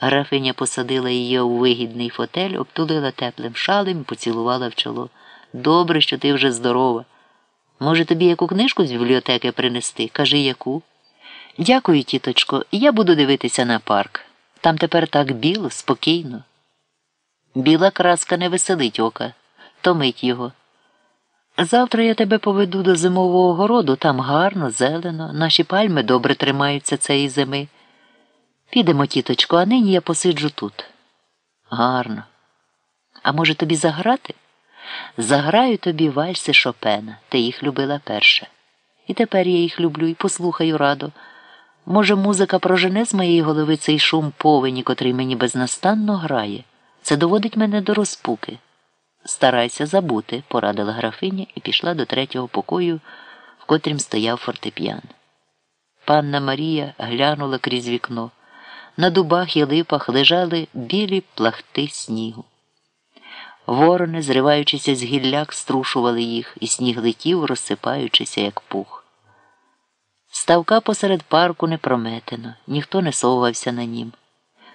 Графиня посадила її у вигідний фотель, обтулила теплим шалем і поцілувала в чоло. Добре, що ти вже здорова. Може, тобі яку книжку з бібліотеки принести? Кажи яку. Дякую, тіточко, я буду дивитися на парк. Там тепер так біло, спокійно. Біла краска не веселить ока, томить його. Завтра я тебе поведу до зимового городу, там гарно, зелено, наші пальми добре тримаються цієї зими. Підемо, тіточко, а нині я посиджу тут. Гарно. А може тобі заграти? Заграю тобі вальси Шопена, ти їх любила перше. І тепер я їх люблю і послухаю радо. Може, музика прожене з моєї голови цей шум повені, котрий мені безнастанно грає. Це доводить мене до розпуки. Старайся забути, порадила графиня і пішла до третього покою, в котрім стояв фортеп'ян. Панна Марія глянула крізь вікно. На дубах і липах лежали білі плахти снігу. Ворони, зриваючися з гілляк, струшували їх, і сніг летів, розсипаючися, як пух. Ставка посеред парку не прометено, ніхто не совався на нім.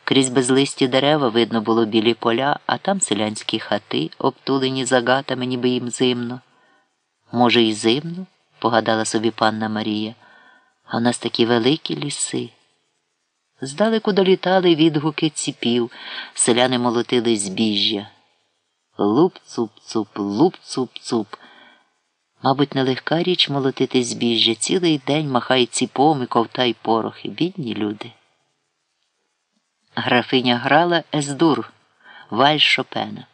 Крізь безлисті дерева видно було білі поля, а там селянські хати, обтулені загатами, ніби їм зимно. Може, і зимно, погадала собі панна Марія, а в нас такі великі ліси. Здалеку долітали відгуки ціпів, селяни молотили збіжжя. Луп-цуп-цуп, луп-цуп-цуп. Мабуть, нелегка річ молотити збіжжя, цілий день махай ціпом і ковтай порохи, бідні люди. Графиня грала Ездур, вальс Шопена.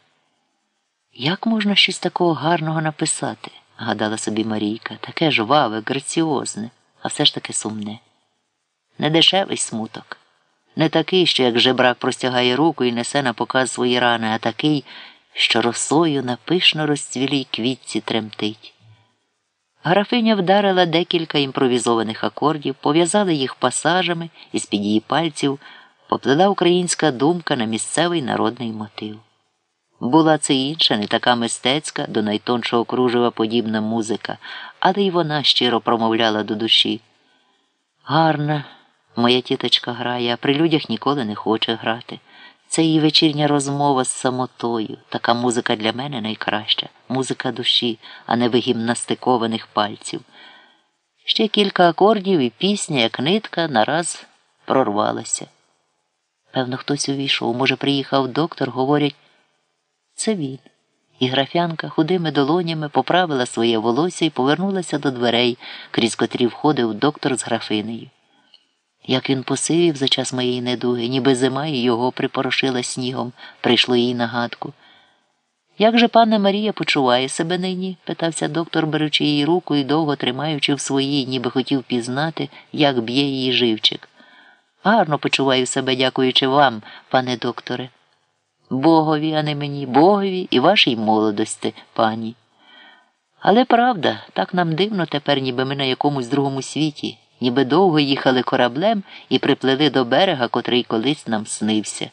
Як можна щось такого гарного написати? гадала собі Марійка, таке жваве, граціозне, а все ж таки сумне. Недешевий смуток. Не такий, що як жебрак простягає руку і несе на показ свої рани, а такий, що росою на пишно розцвілій квітці тремтить. Графиня вдарила декілька імпровізованих акордів, пов'язала їх пасажами і з-під її пальців поплила українська думка на місцевий народний мотив. Була це інша, не така мистецька, до найтоншого кружева подібна музика, але й вона щиро промовляла до душі. Гарна, моя тіточка грає, а при людях ніколи не хоче грати. Це її вечірня розмова з самотою. Така музика для мене найкраща, музика душі, а не вигімнастикованих пальців. Ще кілька акордів і пісня, як нитка, нараз прорвалася. Певно, хтось увійшов, може, приїхав доктор, говорять, це він. І графянка худими долонями поправила своє волосся і повернулася до дверей, крізь котрі входив доктор з графинею. Як він посивів за час моєї недуги, ніби зима і його припорошила снігом, прийшло їй нагадку. Як же панна Марія почуває себе нині? питався доктор, беручи її руку і довго тримаючи в своїй, ніби хотів пізнати, як б'є її живчик. Гарно почуваю себе, дякуючи вам, пане докторе. Богові, а не мені, Богові і вашій молодості, пані. Але правда, так нам дивно тепер, ніби ми на якомусь другому світі ніби довго їхали кораблем і приплили до берега, котрий колись нам снився.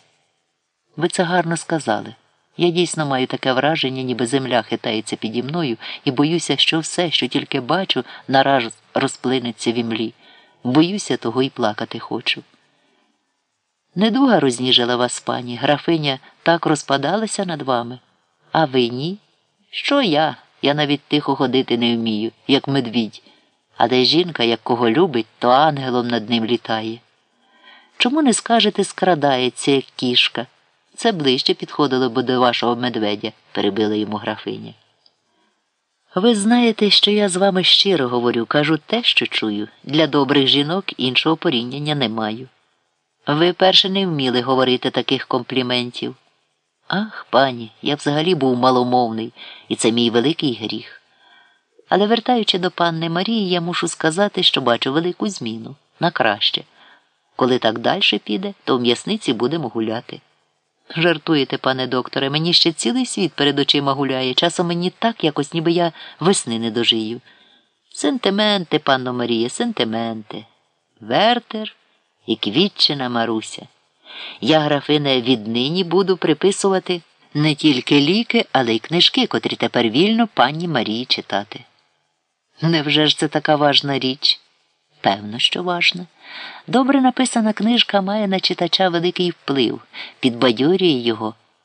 Ви це гарно сказали. Я дійсно маю таке враження, ніби земля хитається піді мною, і боюся, що все, що тільки бачу, нараз розплинеться в імлі. Боюся, того й плакати хочу. Недуга розніжила вас, пані, графиня так розпадалася над вами. А ви ні? Що я? Я навіть тихо ходити не вмію, як медвідь. А де жінка, як кого любить, то ангелом над ним літає. Чому не скажете, скрадається, як кішка? Це ближче підходило б до вашого медведя, перебила йому графиня. Ви знаєте, що я з вами щиро говорю, кажу те, що чую. Для добрих жінок іншого порівняння не маю. Ви перше не вміли говорити таких компліментів. Ах, пані, я взагалі був маломовний, і це мій великий гріх. Але вертаючи до панни Марії, я мушу сказати, що бачу велику зміну на краще. Коли так далі піде, то в м'ясниці будемо гуляти. Жартуєте, пане докторе, мені ще цілий світ перед очима гуляє. Часом мені так якось, ниби я весни не дожию. Сентименти, панно Марія, сентименти. Вертер і квітчина Маруся. Я, графине, віднині буду приписувати не тільки ліки, але й книжки, котрі тепер вільно пані Марії читати. Невже ж це така важна річ? Певно, що важна. Добре написана книжка має на читача великий вплив, підбадьорює його